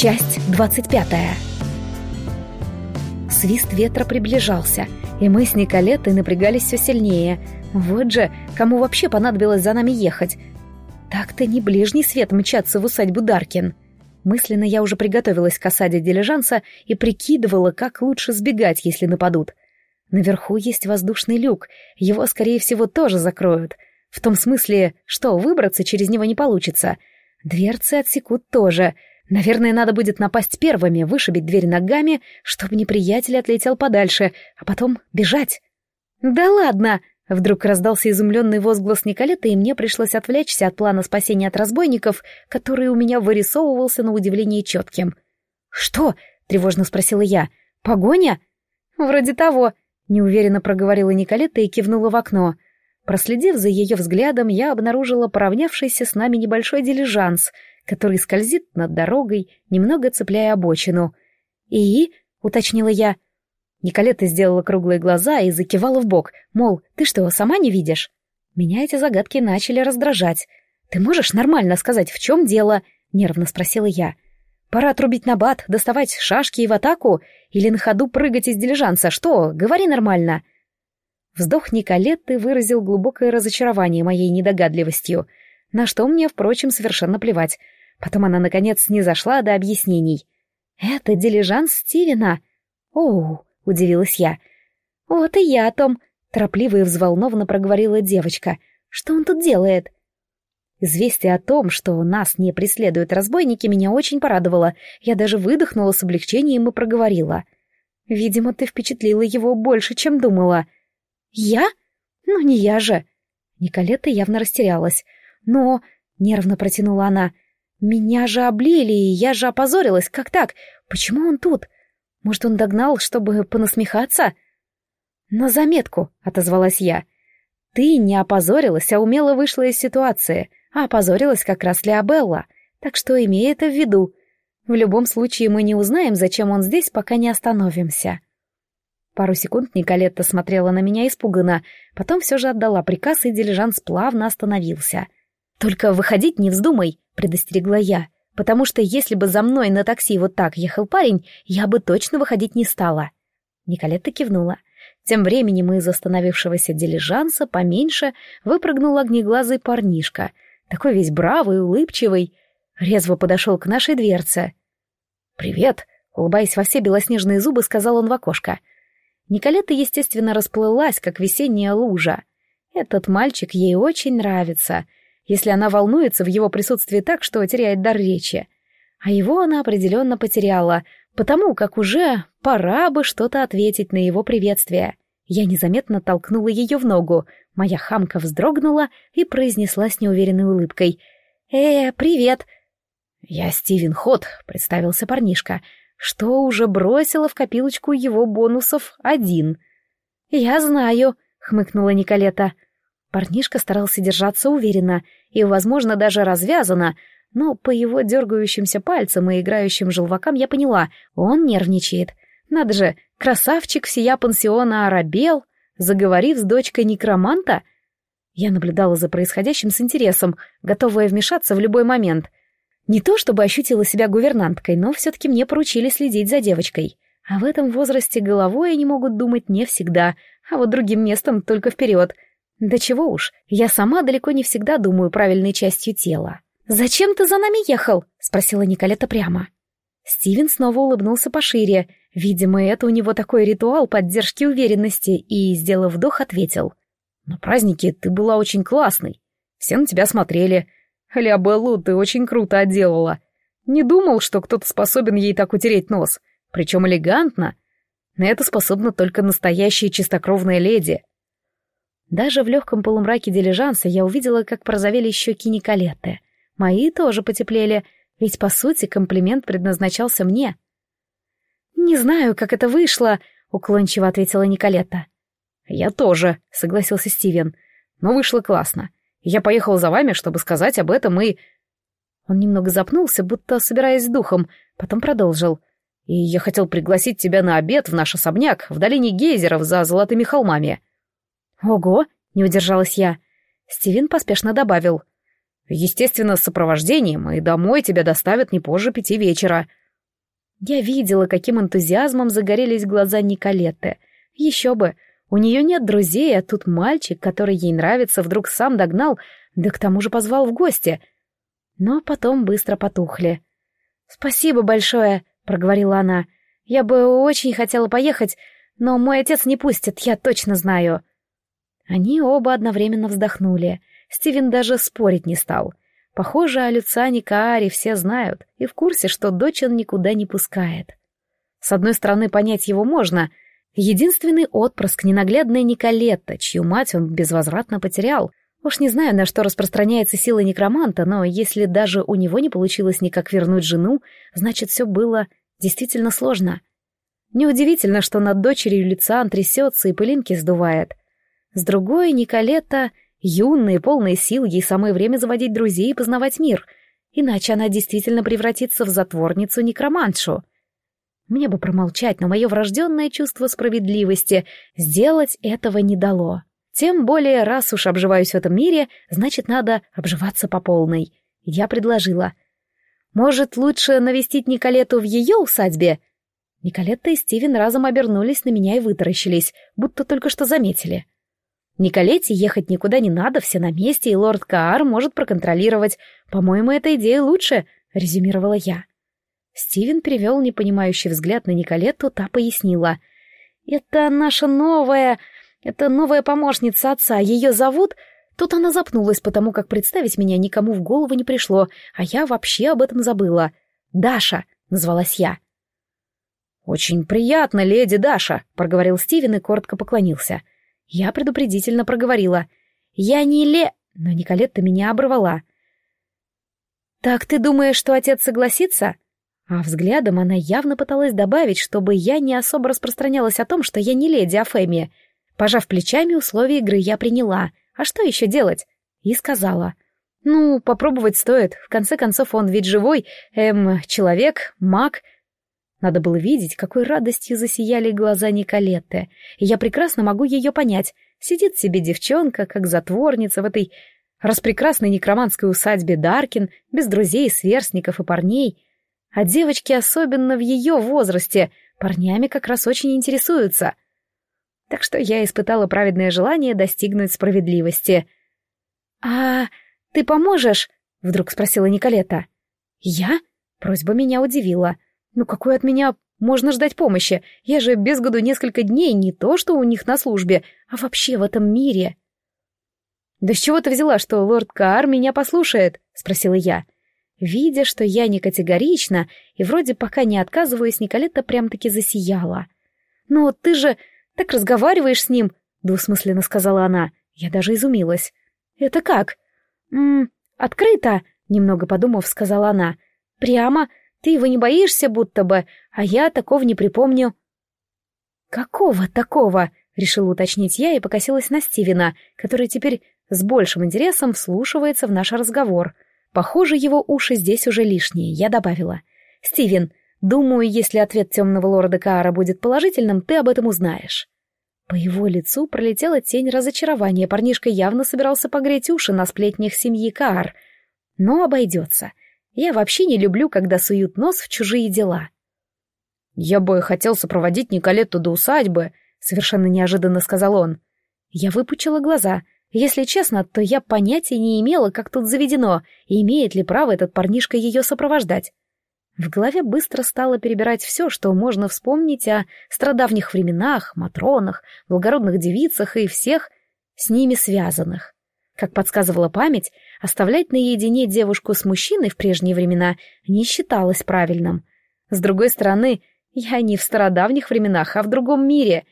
Часть двадцать пятая. Свист ветра приближался, и мы с Николетой напрягались все сильнее. Вот же, кому вообще понадобилось за нами ехать? Так-то не ближний свет мчаться в усадьбу Даркин. Мысленно я уже приготовилась к осаде дилижанса и прикидывала, как лучше сбегать, если нападут. Наверху есть воздушный люк, его, скорее всего, тоже закроют. В том смысле, что выбраться через него не получится. Дверцы отсекут тоже. Наверное, надо будет напасть первыми, вышибить дверь ногами, чтобы неприятель отлетел подальше, а потом бежать. «Да ладно!» Вдруг раздался изумленный возглас Николета, и мне пришлось отвлечься от плана спасения от разбойников, который у меня вырисовывался на удивление четким. «Что?» — тревожно спросила я. «Погоня?» «Вроде того», — неуверенно проговорила Николета и кивнула в окно. Проследив за ее взглядом, я обнаружила поравнявшийся с нами небольшой дилижанс, который скользит над дорогой, немного цепляя обочину. «И?» — уточнила я. Николета сделала круглые глаза и закивала в бок, мол, ты что, сама не видишь? Меня эти загадки начали раздражать. «Ты можешь нормально сказать, в чем дело?» — нервно спросила я. «Пора отрубить набат, доставать шашки и в атаку? Или на ходу прыгать из дилижанса? Что? Говори нормально!» Вздох Николетты выразил глубокое разочарование моей недогадливостью, на что мне, впрочем, совершенно плевать. Потом она, наконец, не зашла до объяснений. «Это дилижанс Стивена!» «Оу!» — удивилась я. «Вот и я о том», — торопливо и взволнованно проговорила девочка. «Что он тут делает?» Известие о том, что нас не преследуют разбойники, меня очень порадовало. Я даже выдохнула с облегчением и проговорила. «Видимо, ты впечатлила его больше, чем думала». «Я? Ну, не я же». Николета явно растерялась. «Но...» — нервно протянула она. «Меня же облили, и я же опозорилась. Как так? Почему он тут? Может, он догнал, чтобы понасмехаться? На заметку, отозвалась я. Ты не опозорилась, а умело вышла из ситуации, а опозорилась как раз Леобелла, так что имей это в виду. В любом случае мы не узнаем, зачем он здесь, пока не остановимся. Пару секунд Николетта смотрела на меня испуганно, потом все же отдала приказ, и дилижанс плавно остановился. «Только выходить не вздумай», — предостерегла я потому что если бы за мной на такси вот так ехал парень, я бы точно выходить не стала. Николетта кивнула. Тем временем из остановившегося дилижанса поменьше выпрыгнул огнеглазый парнишка, такой весь бравый, улыбчивый, резво подошел к нашей дверце. «Привет!» — улыбаясь во все белоснежные зубы, сказал он в окошко. Николетта, естественно, расплылась, как весенняя лужа. Этот мальчик ей очень нравится — если она волнуется в его присутствии так, что теряет дар речи. А его она определенно потеряла, потому как уже пора бы что-то ответить на его приветствие. Я незаметно толкнула ее в ногу, моя хамка вздрогнула и произнесла с неуверенной улыбкой. «Э, привет!» «Я Стивен Хот», — представился парнишка, что уже бросила в копилочку его бонусов один. «Я знаю», — хмыкнула Николета. Парнишка старался держаться уверенно и, возможно, даже развязанно, но по его дергающимся пальцам и играющим желвакам я поняла, он нервничает. Надо же, красавчик всея пансиона оробел, заговорив с дочкой некроманта. Я наблюдала за происходящим с интересом, готовая вмешаться в любой момент. Не то чтобы ощутила себя гувернанткой, но все-таки мне поручили следить за девочкой. А в этом возрасте головой они могут думать не всегда, а вот другим местом только вперед — да чего уж, я сама далеко не всегда думаю правильной частью тела. «Зачем ты за нами ехал?» — спросила Николета прямо. Стивен снова улыбнулся пошире. Видимо, это у него такой ритуал поддержки уверенности, и, сделав вдох, ответил. «На празднике ты была очень классной. Все на тебя смотрели. Лябеллу ты очень круто отделала. Не думал, что кто-то способен ей так утереть нос. Причем элегантно. На это способна только настоящая чистокровная леди. Даже в легком полумраке дилижанса я увидела, как порозовели щеки Николетты. Мои тоже потеплели, ведь, по сути, комплимент предназначался мне. «Не знаю, как это вышло», — уклончиво ответила Николетта. «Я тоже», — согласился Стивен. «Но вышло классно. Я поехал за вами, чтобы сказать об этом и...» Он немного запнулся, будто собираясь с духом, потом продолжил. «И я хотел пригласить тебя на обед в наш особняк в долине гейзеров за Золотыми холмами». «Ого!» — не удержалась я. Стивен поспешно добавил. «Естественно, с сопровождением, и домой тебя доставят не позже пяти вечера. Я видела, каким энтузиазмом загорелись глаза Николетты. Еще бы, у нее нет друзей, а тут мальчик, который ей нравится, вдруг сам догнал, да к тому же позвал в гости. Но потом быстро потухли. «Спасибо большое», — проговорила она. «Я бы очень хотела поехать, но мой отец не пустит, я точно знаю». Они оба одновременно вздохнули. Стивен даже спорить не стал. Похоже, о Люциане Кааре все знают и в курсе, что дочь он никуда не пускает. С одной стороны, понять его можно. Единственный отпрыск — ненаглядная Николетта, чью мать он безвозвратно потерял. Уж не знаю, на что распространяется сила некроманта, но если даже у него не получилось никак вернуть жену, значит, все было действительно сложно. Неудивительно, что над дочерью Люциан трясется и пылинки сдувает. С другой, Николетта Юная, полная сил, ей самое время заводить друзей и познавать мир, иначе она действительно превратится в затворницу-некроманшу. Мне бы промолчать, но мое врожденное чувство справедливости сделать этого не дало. Тем более, раз уж обживаюсь в этом мире, значит, надо обживаться по полной. Я предложила. Может, лучше навестить Николету в ее усадьбе? Николетта и Стивен разом обернулись на меня и вытаращились, будто только что заметили. — Николете ехать никуда не надо, все на месте, и лорд Каар может проконтролировать. По-моему, эта идея лучше, — резюмировала я. Стивен перевел непонимающий взгляд на Николетту, та пояснила. «Это наша новая... Это новая помощница отца. Ее зовут...» Тут она запнулась, потому как представить меня никому в голову не пришло, а я вообще об этом забыла. «Даша», — назвалась я. «Очень приятно, леди Даша», — проговорил Стивен и коротко поклонился. Я предупредительно проговорила. «Я не ле...» Но Николетта меня оборвала. «Так ты думаешь, что отец согласится?» А взглядом она явно пыталась добавить, чтобы я не особо распространялась о том, что я не леди Афемия. Пожав плечами, условия игры я приняла. А что еще делать? И сказала. «Ну, попробовать стоит. В конце концов, он ведь живой, эм, человек, маг, надо было видеть, какой радостью засияли глаза Николетты, и я прекрасно могу ее понять. Сидит себе девчонка, как затворница в этой распрекрасной некроманской усадьбе Даркин, без друзей, сверстников и парней. А девочки, особенно в ее возрасте, парнями как раз очень интересуются. Так что я испытала праведное желание достигнуть справедливости. «А ты поможешь?» — вдруг спросила Николета. «Я?» — просьба меня удивила — ну какой от меня можно ждать помощи? Я же без году несколько дней не то, что у них на службе, а вообще в этом мире. «Да с чего ты взяла, что лорд Каар меня послушает?» — спросила я. Видя, что я не категорична и вроде пока не отказываюсь, Николетта прям-таки засияла. «Но ты же так разговариваешь с ним», — двусмысленно сказала она. Я даже изумилась. «Это как?» «М открыто», — немного подумав, сказала она. «Прямо, ты его не боишься будто бы, а я такого не припомню». «Какого такого?» — решила уточнить я и покосилась на Стивена, который теперь с большим интересом вслушивается в наш разговор. Похоже, его уши здесь уже лишние, я добавила. «Стивен, думаю, если ответ темного лорда Каара будет положительным, ты об этом узнаешь». По его лицу пролетела тень разочарования, парнишка явно собирался погреть уши на сплетнях семьи Каар. Но обойдется. Я вообще не люблю, когда суют нос в чужие дела. «Я бы хотел сопроводить Николетту до усадьбы», — совершенно неожиданно сказал он. Я выпучила глаза. Если честно, то я понятия не имела, как тут заведено, и имеет ли право этот парнишка ее сопровождать. В голове быстро стало перебирать все, что можно вспомнить о страдавних временах, матронах, благородных девицах и всех с ними связанных. Как подсказывала память, оставлять наедине девушку с мужчиной в прежние времена не считалось правильным. С другой стороны, я не в стародавних временах, а в другом мире,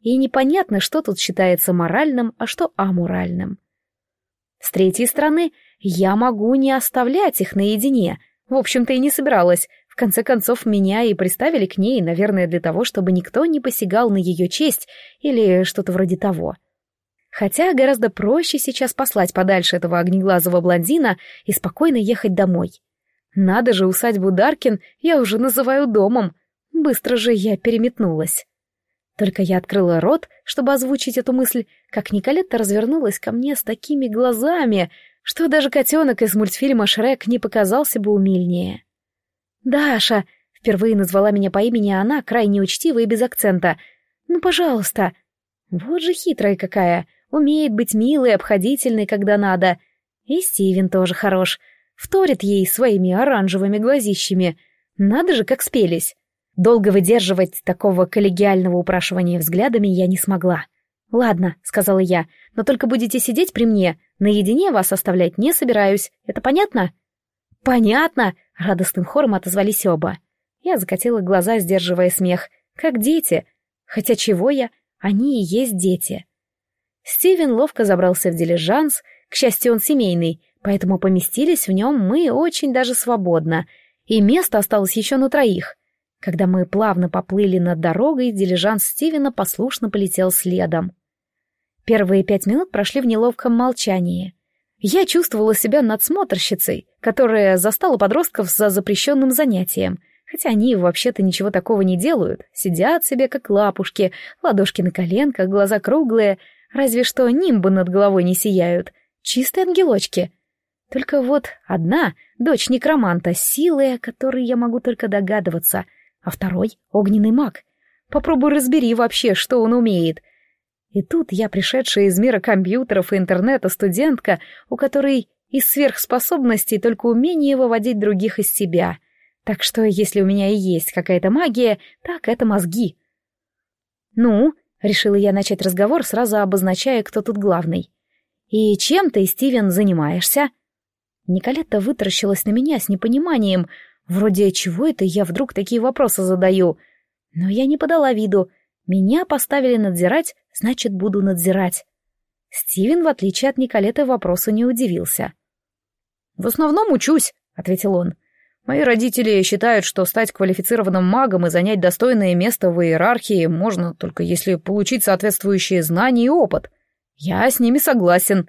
и непонятно, что тут считается моральным, а что аморальным. С третьей стороны, я могу не оставлять их наедине. В общем-то, и не собиралась. В конце концов, меня и приставили к ней, наверное, для того, чтобы никто не посягал на ее честь или что-то вроде того. — Хотя гораздо проще сейчас послать подальше этого огнеглазого блондина и спокойно ехать домой. Надо же, усадьбу Даркин я уже называю домом. Быстро же я переметнулась. Только я открыла рот, чтобы озвучить эту мысль, как Николетта развернулась ко мне с такими глазами, что даже котенок из мультфильма «Шрек» не показался бы умильнее. «Даша!» — Впервые назвала меня по имени она, крайне учтиво и без акцента. «Ну, пожалуйста». Вот же хитрая какая. Умеет быть милой, обходительной, когда надо. И Стивен тоже хорош. Вторит ей своими оранжевыми глазищами. Надо же, как спелись. Долго выдерживать такого коллегиального упрашивания взглядами я не смогла. «Ладно», — сказала я, — «но только будете сидеть при мне. Наедине вас оставлять не собираюсь. Это понятно?» «Понятно!» — радостным хором отозвались оба. Я закатила глаза, сдерживая смех. «Как дети!» Хотя чего я? Они и есть дети. Стивен ловко забрался в дилижанс, к счастью, он семейный, поэтому поместились в нем мы очень даже свободно, и место осталось еще на троих. Когда мы плавно поплыли над дорогой, дилижанс Стивена послушно полетел следом. Первые пять минут прошли в неловком молчании. Я чувствовала себя надсмотрщицей, которая застала подростков за запрещенным занятием, хотя они вообще-то ничего такого не делают, сидят себе как лапушки, ладошки на коленках, глаза круглые, разве что нимбы над головой не сияют, чистые ангелочки. Только вот одна, дочь некроманта, силой, о которой я могу только догадываться, а второй — огненный маг. Попробуй разбери вообще, что он умеет — и тут я, пришедшая из мира компьютеров и интернета студентка, у которой из сверхспособностей только умение выводить других из себя. Так что, если у меня и есть какая-то магия, так это мозги. «Ну?» — решила я начать разговор, сразу обозначая, кто тут главный. «И чем ты, Стивен, занимаешься?» Николетта вытаращилась на меня с непониманием. Вроде чего это я вдруг такие вопросы задаю? Но я не подала виду — меня поставили надзирать, значит, буду надзирать. Стивен, в отличие от Николеты, вопросу не удивился. «В основном учусь», — ответил он. «Мои родители считают, что стать квалифицированным магом и занять достойное место в иерархии можно только если получить соответствующие знания и опыт. Я с ними согласен».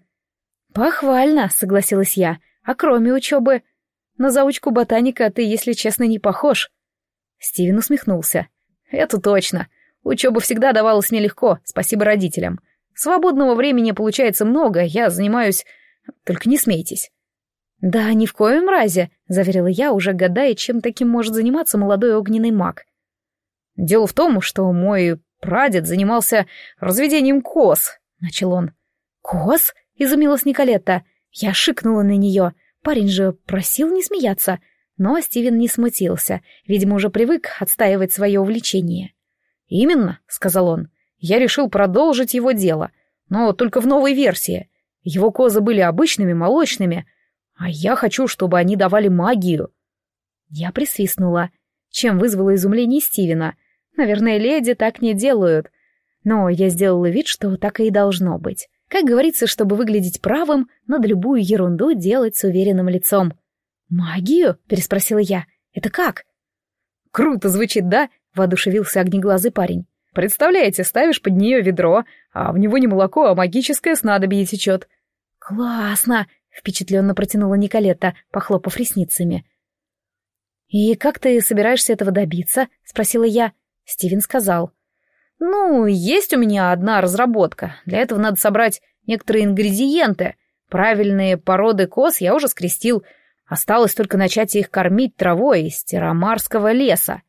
«Похвально», — согласилась я. «А кроме учебы? На заучку ботаника ты, если честно, не похож». Стивен усмехнулся. «Это точно. Учеба всегда давалась мне легко, спасибо родителям. Свободного времени получается много, я занимаюсь... Только не смейтесь». «Да, ни в коем разе», — заверила я, уже гадая, чем таким может заниматься молодой огненный маг. «Дело в том, что мой прадед занимался разведением коз», — начал он. «Коз?» — изумилась Николетта. Я шикнула на нее. Парень же просил не смеяться. Но Стивен не смутился, видимо, уже привык отстаивать свое увлечение. «Именно», — сказал он, — «я решил продолжить его дело, но только в новой версии. Его козы были обычными, молочными, а я хочу, чтобы они давали магию». Я присвистнула, чем вызвало изумление Стивена. Наверное, леди так не делают. Но я сделала вид, что так и должно быть. Как говорится, чтобы выглядеть правым, надо любую ерунду делать с уверенным лицом. «Магию?» — переспросила я. «Это как?» «Круто звучит, да?» — воодушевился огнеглазый парень. «Представляете, ставишь под нее ведро, а в него не молоко, а магическое снадобье течет». «Классно!» — впечатленно протянула Николетта, похлопав ресницами. «И как ты собираешься этого добиться?» — спросила я. Стивен сказал. «Ну, есть у меня одна разработка. Для этого надо собрать некоторые ингредиенты. Правильные породы коз я уже скрестил. Осталось только начать их кормить травой из терамарского леса.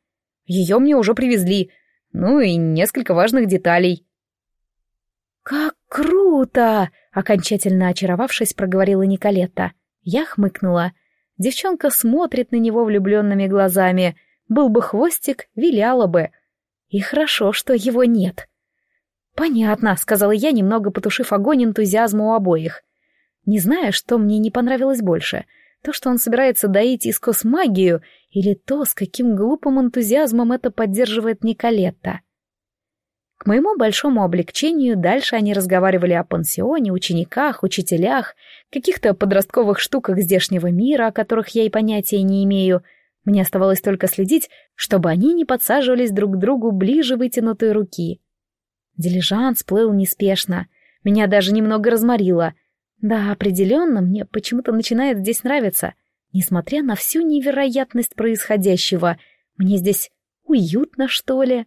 Ее мне уже привезли. Ну и несколько важных деталей. «Как круто!» — окончательно очаровавшись, проговорила Николетта. Я хмыкнула. Девчонка смотрит на него влюбленными глазами. Был бы хвостик, виляла бы. И хорошо, что его нет. «Понятно», — сказала я, немного потушив огонь энтузиазма у обоих. Не знаю, что мне не понравилось больше — то, что он собирается доить искос магию, или то, с каким глупым энтузиазмом это поддерживает Николетта. Моему большому облегчению дальше они разговаривали о пансионе, учениках, учителях, каких-то подростковых штуках здешнего мира, о которых я и понятия не имею. Мне оставалось только следить, чтобы они не подсаживались друг к другу ближе вытянутой руки. Дилижанс плыл неспешно. Меня даже немного разморило — да, определенно, мне почему-то начинает здесь нравиться. Несмотря на всю невероятность происходящего, мне здесь уютно, что ли.